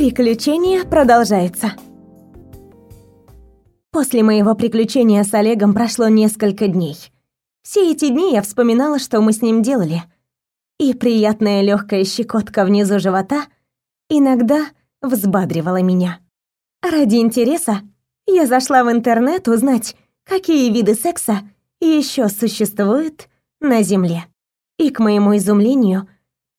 Приключения продолжаются. После моего приключения с Олегом прошло несколько дней. Все эти дни я вспоминала, что мы с ним делали. И приятная легкая щекотка внизу живота иногда взбадривала меня. Ради интереса я зашла в интернет узнать, какие виды секса еще существуют на Земле. И, к моему изумлению,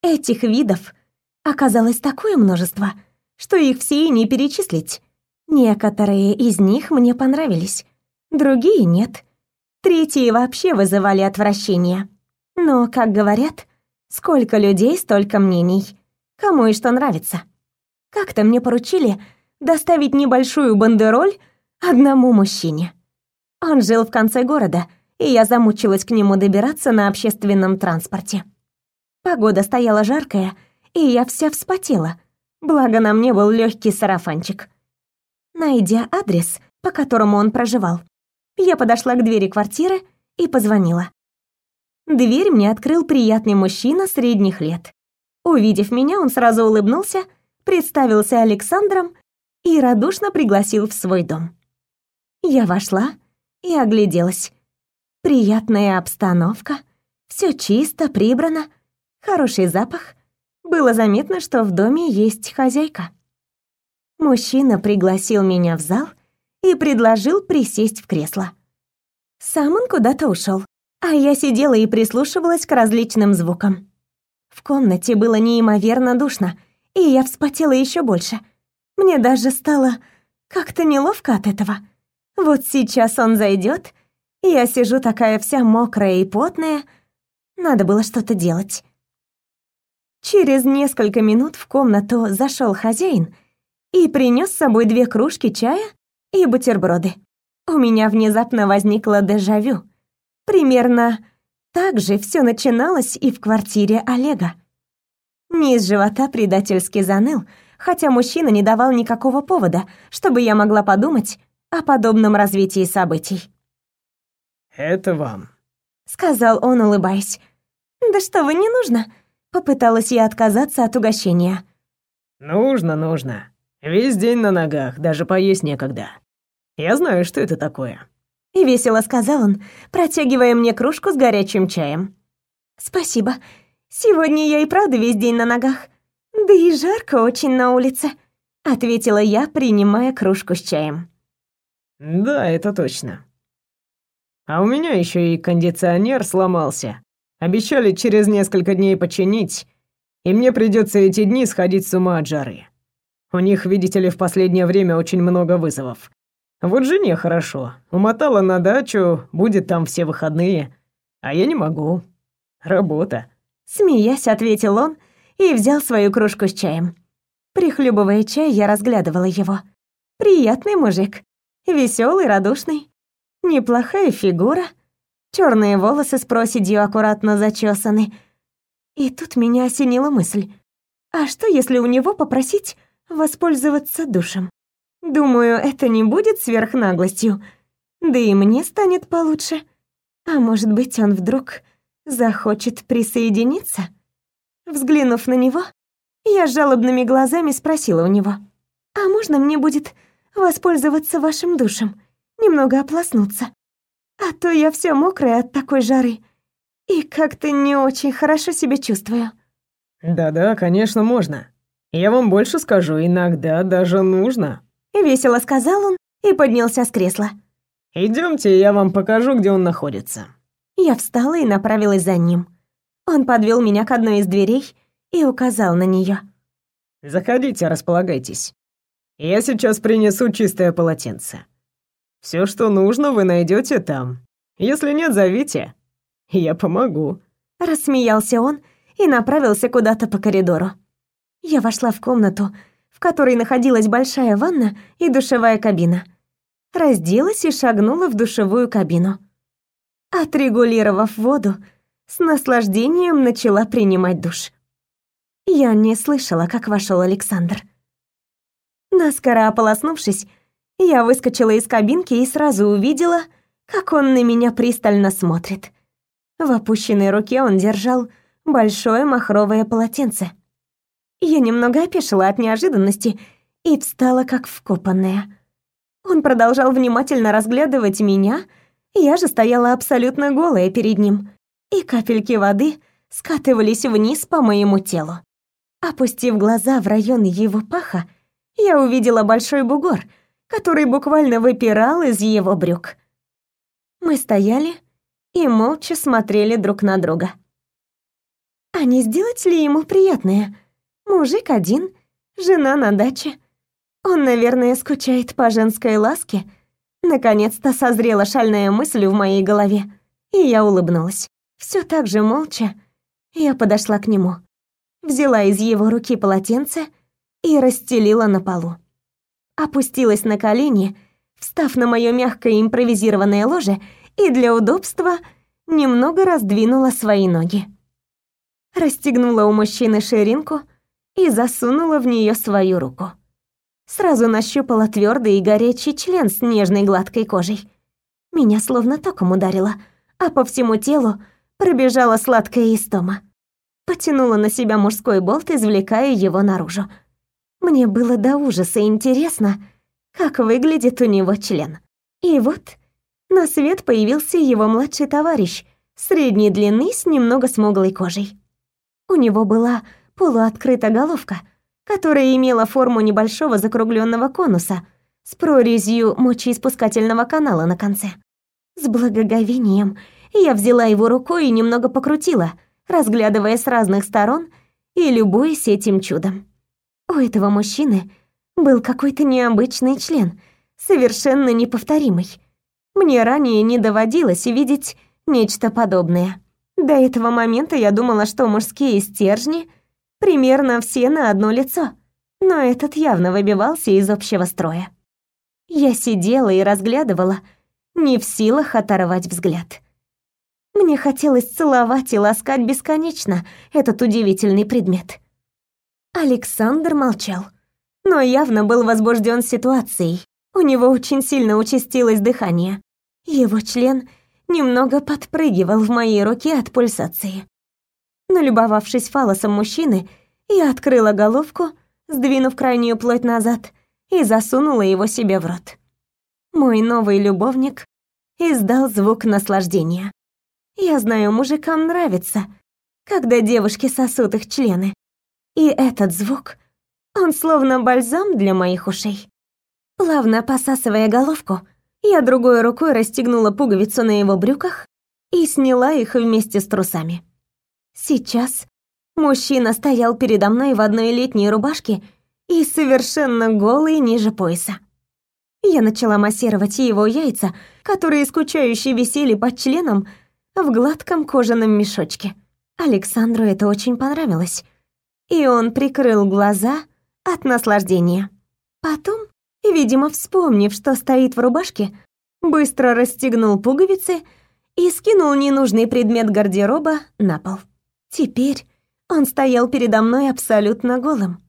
этих видов оказалось такое множество, что их все и не перечислить. Некоторые из них мне понравились, другие нет. Третьи вообще вызывали отвращение. Но, как говорят, сколько людей, столько мнений. Кому и что нравится. Как-то мне поручили доставить небольшую бандероль одному мужчине. Он жил в конце города, и я замучилась к нему добираться на общественном транспорте. Погода стояла жаркая, и я вся вспотела, благо на мне был легкий сарафанчик. Найдя адрес, по которому он проживал, я подошла к двери квартиры и позвонила. Дверь мне открыл приятный мужчина средних лет. Увидев меня, он сразу улыбнулся, представился Александром и радушно пригласил в свой дом. Я вошла и огляделась. Приятная обстановка, все чисто, прибрано, хороший запах. Было заметно, что в доме есть хозяйка. Мужчина пригласил меня в зал и предложил присесть в кресло. Сам он куда-то ушел, а я сидела и прислушивалась к различным звукам. В комнате было неимоверно душно, и я вспотела еще больше. Мне даже стало как-то неловко от этого. Вот сейчас он зайдет, я сижу такая вся мокрая и потная. Надо было что-то делать. Через несколько минут в комнату зашел хозяин и принес с собой две кружки чая и бутерброды. У меня внезапно возникло дежавю. Примерно так же все начиналось и в квартире Олега. Низ живота предательски заныл, хотя мужчина не давал никакого повода, чтобы я могла подумать о подобном развитии событий. «Это вам», — сказал он, улыбаясь. «Да что вы, не нужно?» — попыталась я отказаться от угощения. «Нужно, нужно. Весь день на ногах, даже поесть некогда. Я знаю, что это такое». И весело сказал он, протягивая мне кружку с горячим чаем. «Спасибо. Сегодня я и правда весь день на ногах. Да и жарко очень на улице», — ответила я, принимая кружку с чаем. «Да, это точно. А у меня еще и кондиционер сломался. Обещали через несколько дней починить, и мне придется эти дни сходить с ума от жары. У них, видите ли, в последнее время очень много вызовов. Вот жене хорошо. Умотала на дачу, будет там все выходные. А я не могу. Работа. Смеясь, ответил он и взял свою кружку с чаем. Прихлебывая чай, я разглядывала его. Приятный мужик. веселый, радушный. Неплохая фигура. Черные волосы с проседью аккуратно зачесаны. И тут меня осенила мысль. А что, если у него попросить воспользоваться душем. Думаю, это не будет сверхнаглостью. Да и мне станет получше. А может быть, он вдруг захочет присоединиться? Взглянув на него, я жалобными глазами спросила у него. «А можно мне будет воспользоваться вашим душем? Немного ополоснуться? А то я вся мокрая от такой жары и как-то не очень хорошо себя чувствую». «Да-да, конечно, можно. Я вам больше скажу, иногда даже нужно. Весело сказал он и поднялся с кресла. Идемте, я вам покажу, где он находится. Я встала и направилась за ним. Он подвел меня к одной из дверей и указал на нее. Заходите, располагайтесь. Я сейчас принесу чистое полотенце. Все, что нужно, вы найдете там. Если нет, зовите. Я помогу. Рассмеялся он и направился куда-то по коридору. Я вошла в комнату, в которой находилась большая ванна и душевая кабина. Разделась и шагнула в душевую кабину. Отрегулировав воду, с наслаждением начала принимать душ. Я не слышала, как вошел Александр. Наскоро ополоснувшись, я выскочила из кабинки и сразу увидела, как он на меня пристально смотрит. В опущенной руке он держал большое махровое полотенце. Я немного опешила от неожиданности и встала как вкопанная. Он продолжал внимательно разглядывать меня, я же стояла абсолютно голая перед ним, и капельки воды скатывались вниз по моему телу. Опустив глаза в район его паха, я увидела большой бугор, который буквально выпирал из его брюк. Мы стояли и молча смотрели друг на друга. А не сделать ли ему приятное? Мужик один, жена на даче. Он, наверное, скучает по женской ласке. Наконец-то созрела шальная мысль в моей голове, и я улыбнулась. Все так же молча я подошла к нему, взяла из его руки полотенце и расстелила на полу. Опустилась на колени, встав на моё мягкое импровизированное ложе и для удобства немного раздвинула свои ноги. Расстегнула у мужчины ширинку и засунула в нее свою руку. Сразу нащупала твердый и горячий член с нежной гладкой кожей. Меня словно током ударило, а по всему телу пробежала сладкая истома. Потянула на себя мужской болт, извлекая его наружу. Мне было до ужаса интересно, как выглядит у него член. И вот на свет появился его младший товарищ, средней длины с немного смуглой кожей. У него была полуоткрыта головка, которая имела форму небольшого закругленного конуса с прорезью мочеиспускательного канала на конце. С благоговением я взяла его рукой и немного покрутила, разглядывая с разных сторон и любуясь этим чудом. У этого мужчины был какой-то необычный член, совершенно неповторимый. Мне ранее не доводилось видеть нечто подобное. До этого момента я думала, что мужские стержни примерно все на одно лицо, но этот явно выбивался из общего строя. Я сидела и разглядывала, не в силах оторвать взгляд. Мне хотелось целовать и ласкать бесконечно этот удивительный предмет. Александр молчал, но явно был возбужден ситуацией. У него очень сильно участилось дыхание. Его член немного подпрыгивал в моей руке от пульсации. Налюбовавшись фалосом мужчины, я открыла головку, сдвинув крайнюю плоть назад, и засунула его себе в рот. Мой новый любовник издал звук наслаждения. Я знаю, мужикам нравится, когда девушки сосут их члены. И этот звук, он словно бальзам для моих ушей. Плавно посасывая головку, я другой рукой расстегнула пуговицу на его брюках и сняла их вместе с трусами. Сейчас мужчина стоял передо мной в одной летней рубашке и совершенно голый ниже пояса. Я начала массировать его яйца, которые скучающе висели под членом в гладком кожаном мешочке. Александру это очень понравилось, и он прикрыл глаза от наслаждения. Потом, видимо, вспомнив, что стоит в рубашке, быстро расстегнул пуговицы и скинул ненужный предмет гардероба на пол. Теперь он стоял передо мной абсолютно голым.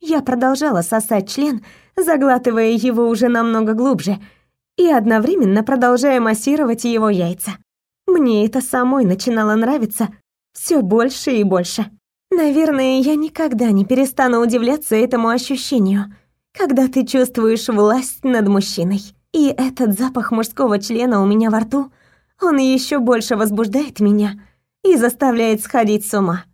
Я продолжала сосать член, заглатывая его уже намного глубже, и одновременно продолжая массировать его яйца. Мне это самой начинало нравиться все больше и больше. Наверное, я никогда не перестану удивляться этому ощущению, когда ты чувствуешь власть над мужчиной. И этот запах мужского члена у меня во рту, он еще больше возбуждает меня и заставляет сходить с ума.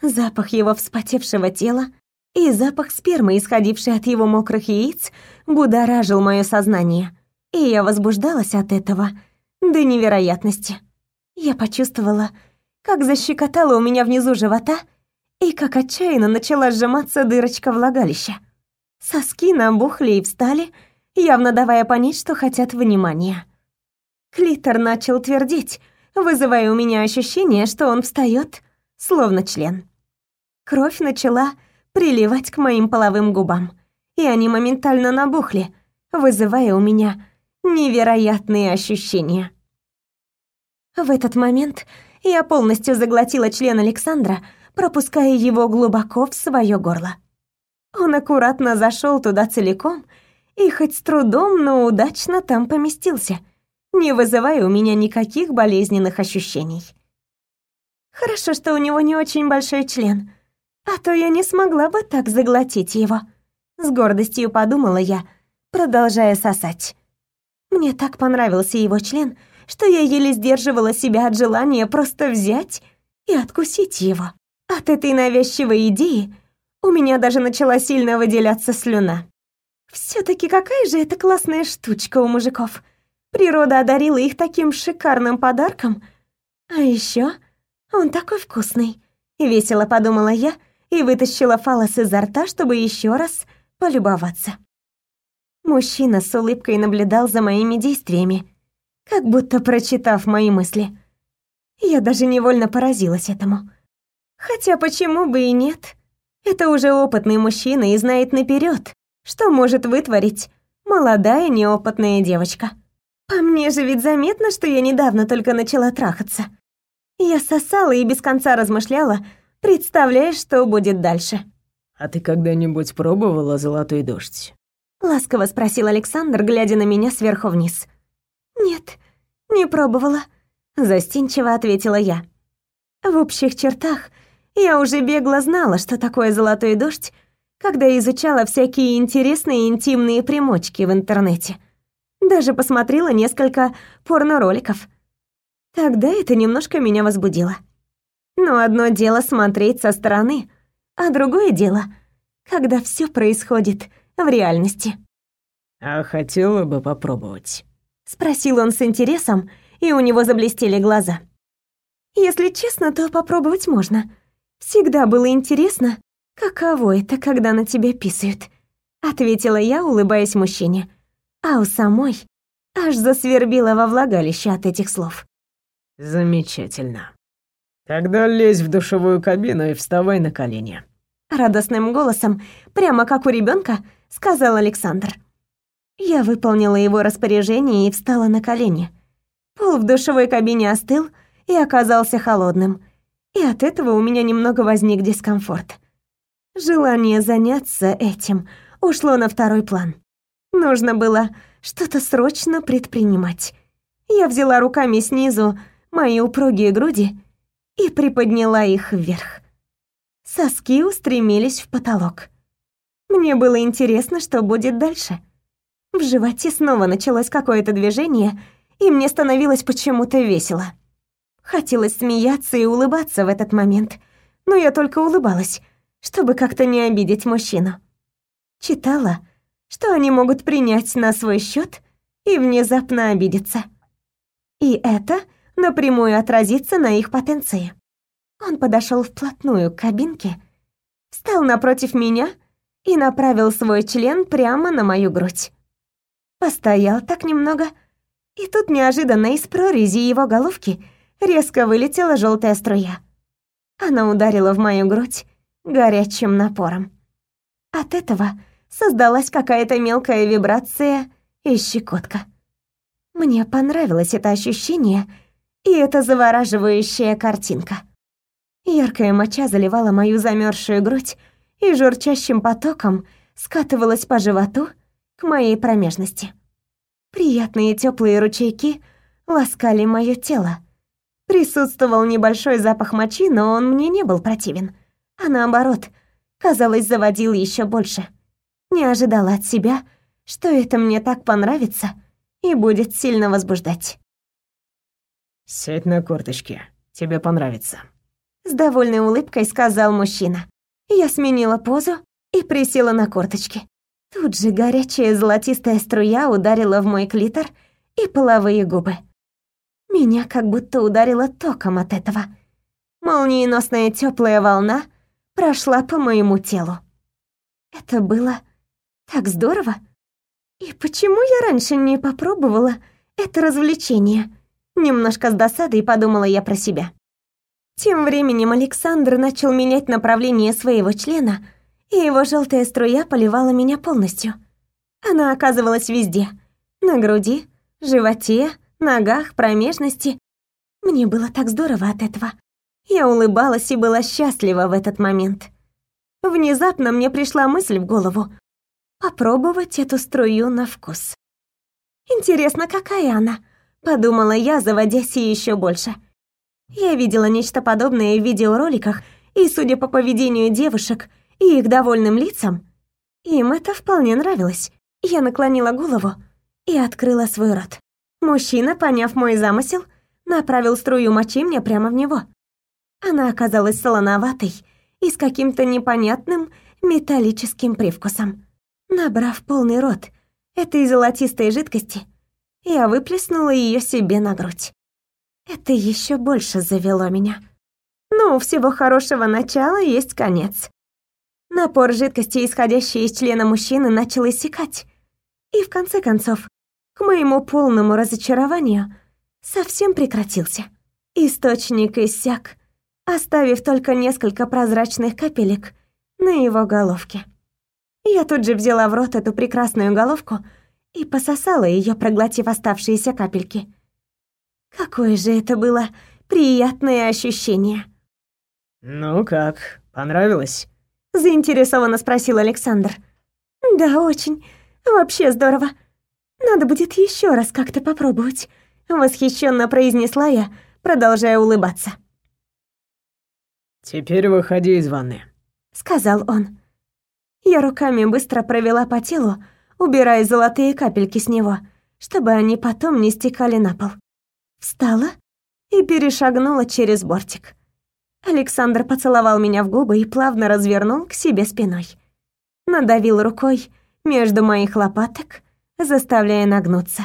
Запах его вспотевшего тела и запах спермы, исходивший от его мокрых яиц, будоражил мое сознание, и я возбуждалась от этого до невероятности. Я почувствовала, как защекотало у меня внизу живота и как отчаянно начала сжиматься дырочка влагалища. Соски набухли и встали, явно давая понять, что хотят внимания. Клитор начал твердеть, вызывая у меня ощущение, что он встает, словно член. Кровь начала приливать к моим половым губам, и они моментально набухли, вызывая у меня невероятные ощущения. В этот момент я полностью заглотила член Александра, пропуская его глубоко в свое горло. Он аккуратно зашел туда целиком и хоть с трудом, но удачно там поместился, не вызывая у меня никаких болезненных ощущений. Хорошо, что у него не очень большой член. а то я не смогла бы так заглотить его. С гордостью подумала я, продолжая сосать. Мне так понравился его член, что я еле сдерживала себя от желания просто взять и откусить его. От этой навязчивой идеи у меня даже начала сильно выделяться слюна. все таки какая же это классная штучка у мужиков. Природа одарила их таким шикарным подарком. А еще он такой вкусный. Весело подумала я и вытащила фалос изо рта, чтобы еще раз полюбоваться. Мужчина с улыбкой наблюдал за моими действиями, как будто прочитав мои мысли. Я даже невольно поразилась этому. Хотя почему бы и нет? Это уже опытный мужчина и знает наперед, что может вытворить молодая неопытная девочка. По мне же ведь заметно, что я недавно только начала трахаться. Я сосала и без конца размышляла, представляя, что будет дальше. «А ты когда-нибудь пробовала золотой дождь?» Ласково спросил Александр, глядя на меня сверху вниз. «Нет, не пробовала», — застенчиво ответила я. В общих чертах я уже бегло знала, что такое золотой дождь, когда изучала всякие интересные интимные примочки в интернете. Даже посмотрела несколько порно-роликов. Тогда это немножко меня возбудило. Но одно дело смотреть со стороны, а другое дело, когда все происходит в реальности. «А хотела бы попробовать?» Спросил он с интересом, и у него заблестели глаза. «Если честно, то попробовать можно. Всегда было интересно, каково это, когда на тебя писают», ответила я, улыбаясь мужчине. А у самой аж засвербила во влагалище от этих слов. «Замечательно», «Тогда лезь в душевую кабину и вставай на колени». Радостным голосом, прямо как у ребенка, сказал Александр. Я выполнила его распоряжение и встала на колени. Пол в душевой кабине остыл и оказался холодным, и от этого у меня немного возник дискомфорт. Желание заняться этим ушло на второй план. Нужно было что-то срочно предпринимать. Я взяла руками снизу мои упругие груди и приподняла их вверх. Соски устремились в потолок. Мне было интересно, что будет дальше. В животе снова началось какое-то движение, и мне становилось почему-то весело. Хотелось смеяться и улыбаться в этот момент, но я только улыбалась, чтобы как-то не обидеть мужчину. Читала, что они могут принять на свой счет и внезапно обидеться. И это напрямую отразится на их потенции. Он подошел вплотную к кабинке, встал напротив меня и направил свой член прямо на мою грудь. Постоял так немного, и тут неожиданно из прорези его головки резко вылетела желтая струя. Она ударила в мою грудь горячим напором. От этого создалась какая-то мелкая вибрация и щекотка. Мне понравилось это ощущение — и эта завораживающая картинка. Яркая моча заливала мою замерзшую грудь и журчащим потоком скатывалась по животу к моей промежности. Приятные теплые ручейки ласкали мое тело. Присутствовал небольшой запах мочи, но он мне не был противен, а наоборот, казалось, заводил еще больше. Не ожидала от себя, что это мне так понравится и будет сильно возбуждать. «Сядь на корточки, тебе понравится», — с довольной улыбкой сказал мужчина. Я сменила позу и присела на корточки. Тут же горячая золотистая струя ударила в мой клитор и половые губы. Меня как будто ударило током от этого. Молниеносная теплая волна прошла по моему телу. Это было так здорово. И почему я раньше не попробовала это развлечение? Немножко с досадой подумала я про себя. Тем временем Александр начал менять направление своего члена, и его желтая струя поливала меня полностью. Она оказывалась везде. На груди, животе, ногах, промежности. Мне было так здорово от этого. Я улыбалась и была счастлива в этот момент. Внезапно мне пришла мысль в голову попробовать эту струю на вкус. Интересно, какая она? подумала я, заводясь еще больше. Я видела нечто подобное в видеороликах И, судя по поведению девушек и их довольным лицам, им это вполне нравилось. Я наклонила голову и открыла свой рот. Мужчина, поняв мой замысел, направил струю мочи мне прямо в него. Она оказалась солоноватой и с каким-то непонятным металлическим привкусом. Набрав полный рот этой золотистой жидкости, я выплеснула ее себе на грудь. Это еще больше завело меня. Ну, у всего хорошего начала есть конец. Напор жидкости, исходящей из члена мужчины, начал иссякать. И в конце концов, к моему полному разочарованию, совсем прекратился. Источник иссяк, оставив только несколько прозрачных капелек на его головке. Я тут же взяла в рот эту прекрасную головку и пососала ее, проглотив оставшиеся капельки. Какое же это было приятное ощущение. «Ну как, понравилось?» Заинтересованно спросил Александр. «Да, очень. Вообще здорово. Надо будет еще раз как-то попробовать», восхищенно произнесла я, продолжая улыбаться. «Теперь выходи из ванны», — сказал он. Я руками быстро провела по телу, убирая золотые капельки с него, чтобы они потом не стекали на пол. Встала и перешагнула через бортик. Александр поцеловал меня в губы и плавно развернул к себе спиной. Надавил рукой между моих лопаток, заставляя нагнуться.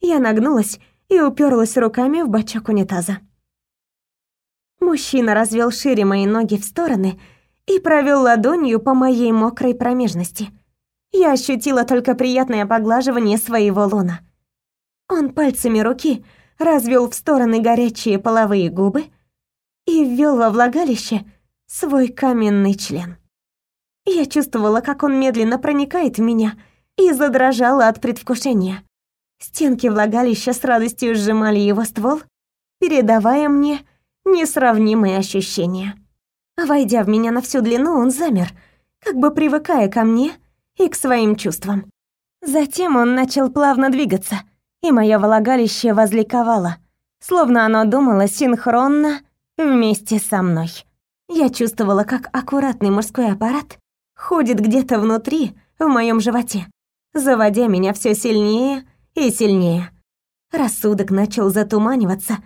Я нагнулась и уперлась руками в бачок унитаза. Мужчина развел шире мои ноги в стороны и провел ладонью по моей мокрой промежности. Я ощутила только приятное поглаживание своего лона. Он пальцами руки развел в стороны горячие половые губы и ввел во влагалище свой каменный член. Я чувствовала, как он медленно проникает в меня, и задрожала от предвкушения. Стенки влагалища с радостью сжимали его ствол, передавая мне несравнимые ощущения. Войдя в меня на всю длину, он замер, как бы привыкая ко мне и к своим чувствам. Затем он начал плавно двигаться, и мое влагалище возликовало, словно оно думало синхронно вместе со мной. Я чувствовала, как аккуратный мужской аппарат ходит где-то внутри, в моем животе, заводя меня все сильнее и сильнее. Рассудок начал затуманиваться,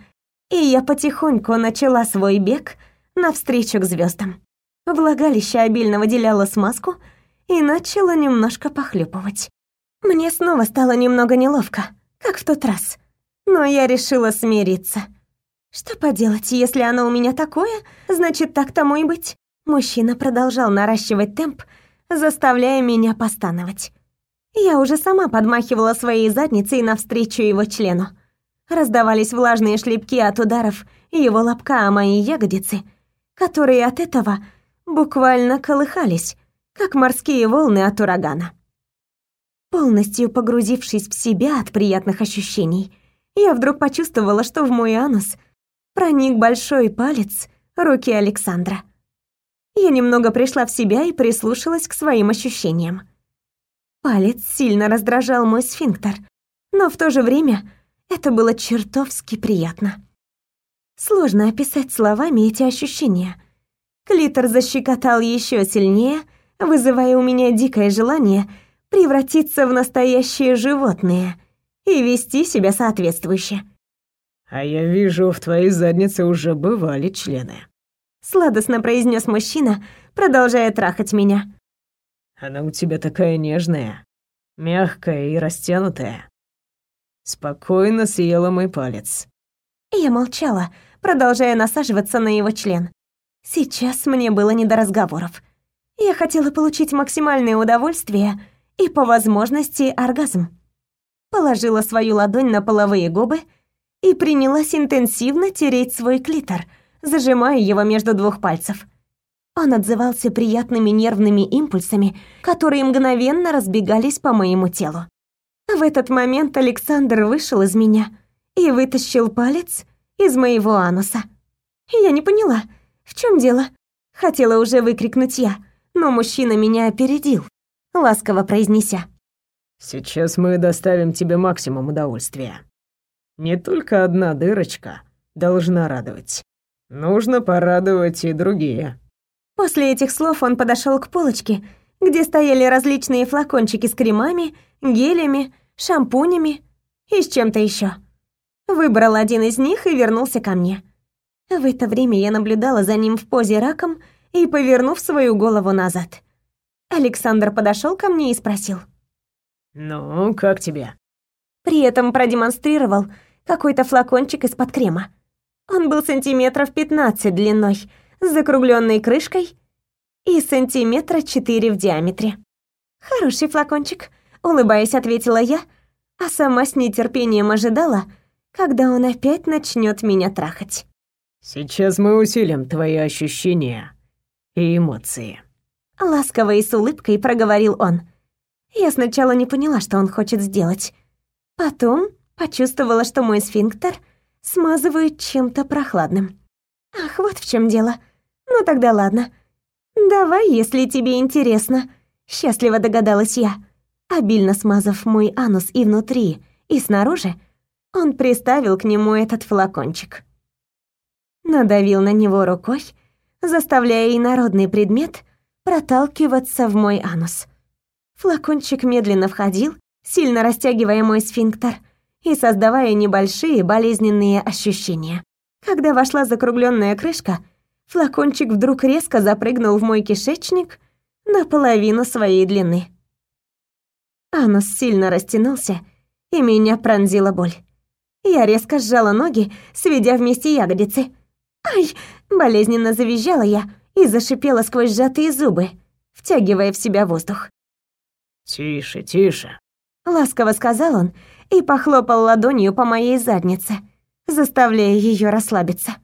и я потихоньку начала свой бег навстречу к звездам. Влагалище обильно выделяло смазку и начало немножко похлюпывать. Мне снова стало немного неловко, как в тот раз, но я решила смириться — что поделать, если оно у меня такое, значит, так тому и быть. Мужчина продолжал наращивать темп, заставляя меня постановать. Я уже сама подмахивала своей задницей навстречу его члену. Раздавались влажные шлепки от ударов его лобка о мои ягодицы, которые от этого буквально колыхались, как морские волны от урагана. Полностью погрузившись в себя от приятных ощущений, я вдруг почувствовала, что в мой анус – проник большой палец руки Александра. Я немного пришла в себя и прислушалась к своим ощущениям. Палец сильно раздражал мой сфинктер, но в то же время это было чертовски приятно. Сложно описать словами эти ощущения. Клитор защекотал еще сильнее, вызывая у меня дикое желание превратиться в настоящее животное и вести себя соответствующе. «А я вижу, в твоей заднице уже бывали члены», — сладостно произнес мужчина, продолжая трахать меня. «Она у тебя такая нежная, мягкая и растянутая. Спокойно съела мой палец». Я молчала, продолжая насаживаться на его член. Сейчас мне было не до разговоров. Я хотела получить максимальное удовольствие и, по возможности, оргазм. Положила свою ладонь на половые губы — и принялась интенсивно тереть свой клитор, зажимая его между двух пальцев. Он отзывался приятными нервными импульсами, которые мгновенно разбегались по моему телу. В этот момент Александр вышел из меня и вытащил палец из моего ануса. Я не поняла, в чем дело. Хотела уже выкрикнуть я, но мужчина меня опередил, ласково произнеся. «Сейчас мы доставим тебе максимум удовольствия. Не только одна дырочка должна радовать. Нужно порадовать и другие. После этих слов он подошел к полочке, где стояли различные флакончики с кремами, гелями, шампунями и с чем-то еще. Выбрал один из них и вернулся ко мне. В это время я наблюдала за ним в позе раком и повернув свою голову назад. Александр подошел ко мне и спросил. «Ну, как тебе?» При этом продемонстрировал какой-то флакончик из-под крема. Он был сантиметров 15 длиной, с закругленной крышкой и сантиметра 4 в диаметре. «Хороший флакончик», — улыбаясь, ответила я, а сама с нетерпением ожидала, когда он опять начнет меня трахать. «Сейчас мы усилим твои ощущения и эмоции», — ласково и с улыбкой проговорил он. Я сначала не поняла, что он хочет сделать. Потом почувствовала, что мой сфинктер смазывает чем-то прохладным. Ах, вот в чем дело. Ну тогда ладно. Давай, если тебе интересно. Счастливо догадалась я. Обильно смазав мой анус и внутри, и снаружи, он приставил к нему этот флакончик. Надавил на него рукой, заставляя инородный предмет проталкиваться в мой анус. Флакончик медленно входил, сильно растягивая мой сфинктер и создавая небольшие болезненные ощущения. Когда вошла закругленная крышка, флакончик вдруг резко запрыгнул в мой кишечник наполовину своей длины. Анус сильно растянулся, и меня пронзила боль. Я резко сжала ноги, сведя вместе ягодицы. «Ай!» — болезненно завизжала я и зашипела сквозь сжатые зубы, втягивая в себя воздух. «Тише, тише», — ласково сказал он и похлопал ладонью по моей заднице, заставляя ее расслабиться.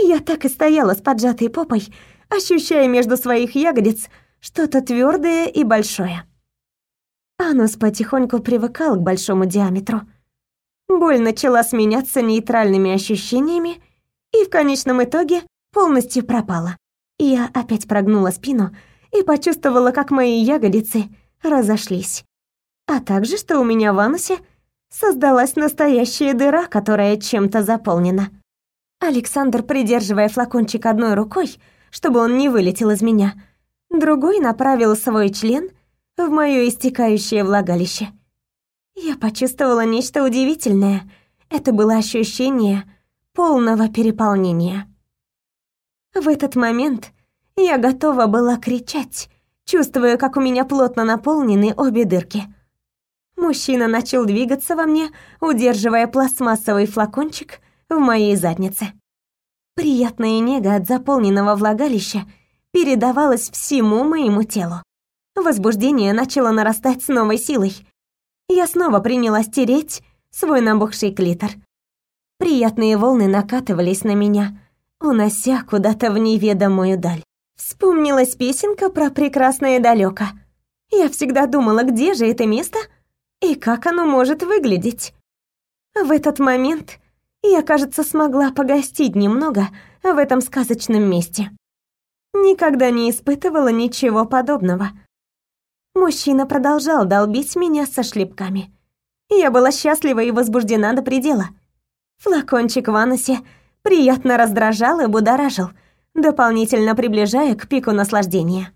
Я так и стояла с поджатой попой, ощущая между своих ягодиц что-то твердое и большое. Анус потихоньку привыкал к большому диаметру. Боль начала сменяться нейтральными ощущениями и в конечном итоге полностью пропала. Я опять прогнула спину и почувствовала, как мои ягодицы разошлись. А также, что у меня в анусе создалась настоящая дыра, которая чем-то заполнена. Александр, придерживая флакончик одной рукой, чтобы он не вылетел из меня, другой направил свой член в моё истекающее влагалище. Я почувствовала нечто удивительное. Это было ощущение полного переполнения. В этот момент я готова была кричать, чувствуя, как у меня плотно наполнены обе дырки. Мужчина начал двигаться во мне, удерживая пластмассовый флакончик в моей заднице. Приятная нега от заполненного влагалища передавалась всему моему телу. Возбуждение начало нарастать с новой силой. Я снова принялась тереть свой набухший клитор. Приятные волны накатывались на меня, унося куда-то в неведомую даль. Вспомнилась песенка про прекрасное далеко. Я всегда думала, где же это место и как оно может выглядеть. В этот момент я, кажется, смогла погостить немного в этом сказочном месте. Никогда не испытывала ничего подобного. Мужчина продолжал долбить меня со шлепками. Я была счастлива и возбуждена до предела. Флакончик в анусе приятно раздражал и будоражил, дополнительно приближая к пику наслаждения.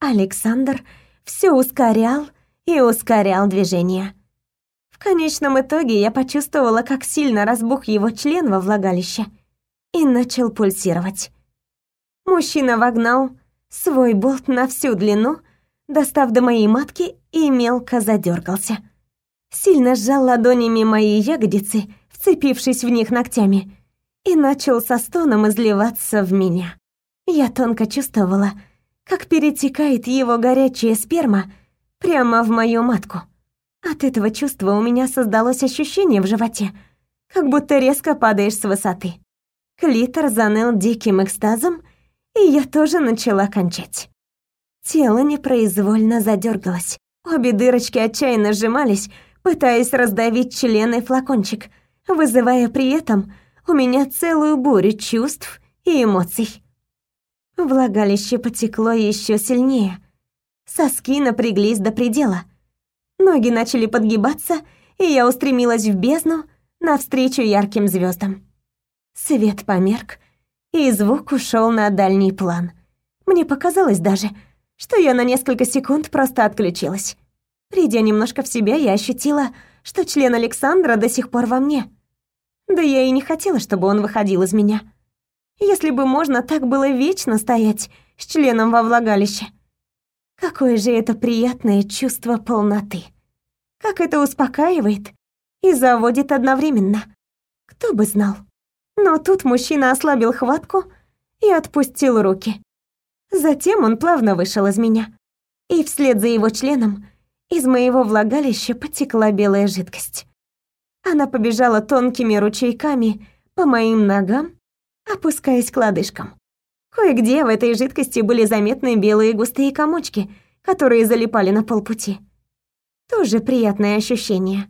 Александр все ускорял и ускорял движение. В конечном итоге я почувствовала, как сильно разбух его член во влагалище и начал пульсировать. Мужчина вогнал свой болт на всю длину, достав до моей матки и мелко задергался. Сильно сжал ладонями мои ягодицы, вцепившись в них ногтями, и начал со стоном изливаться в меня. Я тонко чувствовала, как перетекает его горячая сперма прямо в мою матку. От этого чувства у меня создалось ощущение в животе, как будто резко падаешь с высоты. Клитор заныл диким экстазом, и я тоже начала кончать. Тело непроизвольно задергалось. Обе дырочки отчаянно сжимались, пытаясь раздавить член и флакончик, вызывая при этом у меня целую бурю чувств и эмоций. Влагалище потекло еще сильнее. Соски напряглись до предела — Ноги начали подгибаться, и я устремилась в бездну навстречу ярким звездам. Свет померк, и звук ушел на дальний план. Мне показалось даже, что я на несколько секунд просто отключилась. Придя немножко в себя, я ощутила, что член Александра до сих пор во мне. Да я и не хотела, чтобы он выходил из меня. Если бы можно, так было вечно стоять с членом во влагалище. Какое же это приятное чувство полноты. Как это успокаивает и заводит одновременно. Кто бы знал. Но тут мужчина ослабил хватку и отпустил руки. Затем он плавно вышел из меня. И вслед за его членом из моего влагалища потекла белая жидкость. Она побежала тонкими ручейками по моим ногам, опускаясь к лодыжкам. Кое-где в этой жидкости были заметны белые густые комочки, которые залипали на полпути. Тоже приятное ощущение.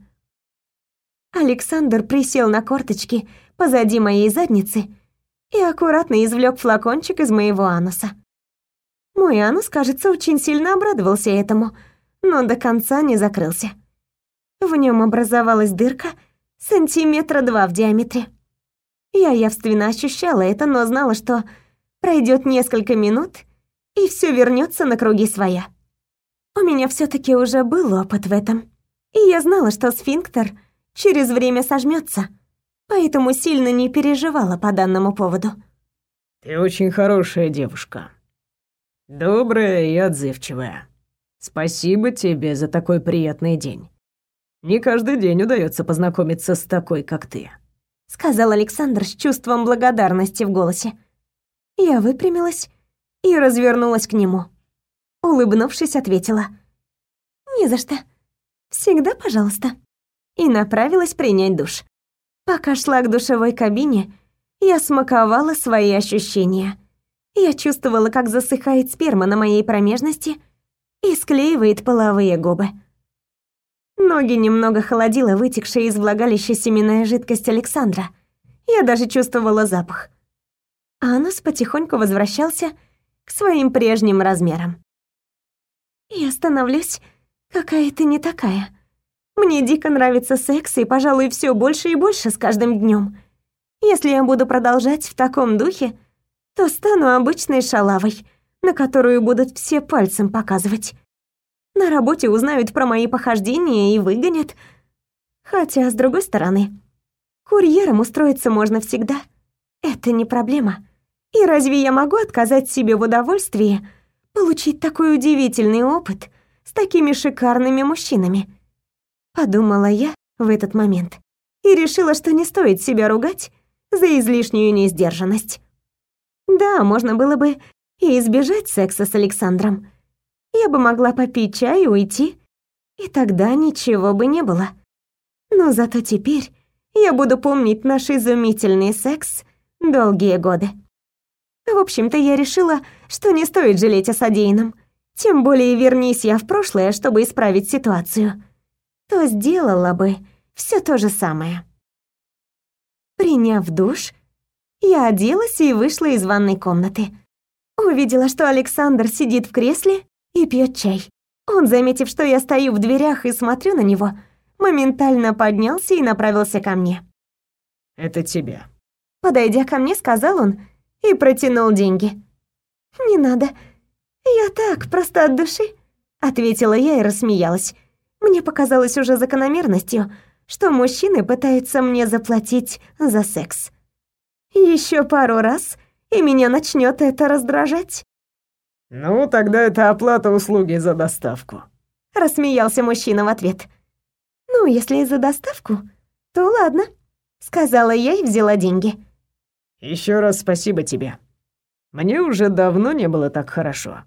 Александр присел на корточки позади моей задницы и аккуратно извлек флакончик из моего ануса. Мой анус, кажется, очень сильно обрадовался этому, но до конца не закрылся. В нем образовалась дырка сантиметра два в диаметре. Я явственно ощущала это, но знала, что пройдет несколько минут, и все вернется на круги своя. У меня все таки уже был опыт в этом, и я знала, что сфинктер через время сожмется, поэтому сильно не переживала по данному поводу. «Ты очень хорошая девушка. Добрая и отзывчивая. Спасибо тебе за такой приятный день. Не каждый день удается познакомиться с такой, как ты», — сказал Александр с чувством благодарности в голосе. Я выпрямилась и развернулась к нему. Улыбнувшись, ответила. «Не за что. Всегда пожалуйста». И направилась принять душ. Пока шла к душевой кабине, я смаковала свои ощущения. Я чувствовала, как засыхает сперма на моей промежности и склеивает половые губы. Ноги немного холодила вытекшая из влагалища семенная жидкость Александра. Я даже чувствовала запах а анус потихоньку возвращался к своим прежним размерам. Я становлюсь какая-то не такая. Мне дико нравится секс, и, пожалуй, все больше и больше с каждым днем. Если я буду продолжать в таком духе, то стану обычной шалавой, на которую будут все пальцем показывать. На работе узнают про мои похождения и выгонят. Хотя, с другой стороны, курьером устроиться можно всегда. Это не проблема. И разве я могу отказать себе в удовольствии получить такой удивительный опыт с такими шикарными мужчинами? Подумала я в этот момент и решила, что не стоит себя ругать за излишнюю несдержанность. Да, можно было бы и избежать секса с Александром. Я бы могла попить чай и уйти, и тогда ничего бы не было. Но зато теперь я буду помнить наш изумительный секс долгие годы. В общем-то, я решила, что не стоит жалеть о содеянном. Тем более, вернись я в прошлое, чтобы исправить ситуацию, то сделала бы все то же самое. Приняв душ, я оделась и вышла из ванной комнаты. Увидела, что Александр сидит в кресле и пьет чай. Он, заметив, что я стою в дверях и смотрю на него, моментально поднялся и направился ко мне. «Это тебе». Подойдя ко мне, сказал он и протянул деньги. «Не надо. Я так, просто от души», — ответила я и рассмеялась. Мне показалось уже закономерностью, что мужчины пытаются мне заплатить за секс. Еще пару раз, и меня начнет это раздражать. «Ну, тогда это оплата услуги за доставку», — рассмеялся мужчина в ответ. «Ну, если за доставку, то ладно», — сказала я и взяла деньги. Еще раз спасибо тебе. Мне уже давно не было так хорошо.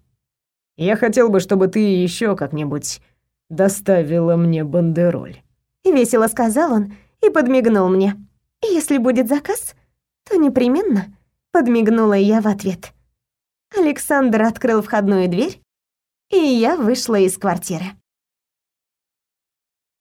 Я хотел бы, чтобы ты еще как-нибудь доставила мне бандероль. Весело сказал он и подмигнул мне. Если будет заказ, то непременно, подмигнула я в ответ. Александр открыл входную дверь, и я вышла из квартиры.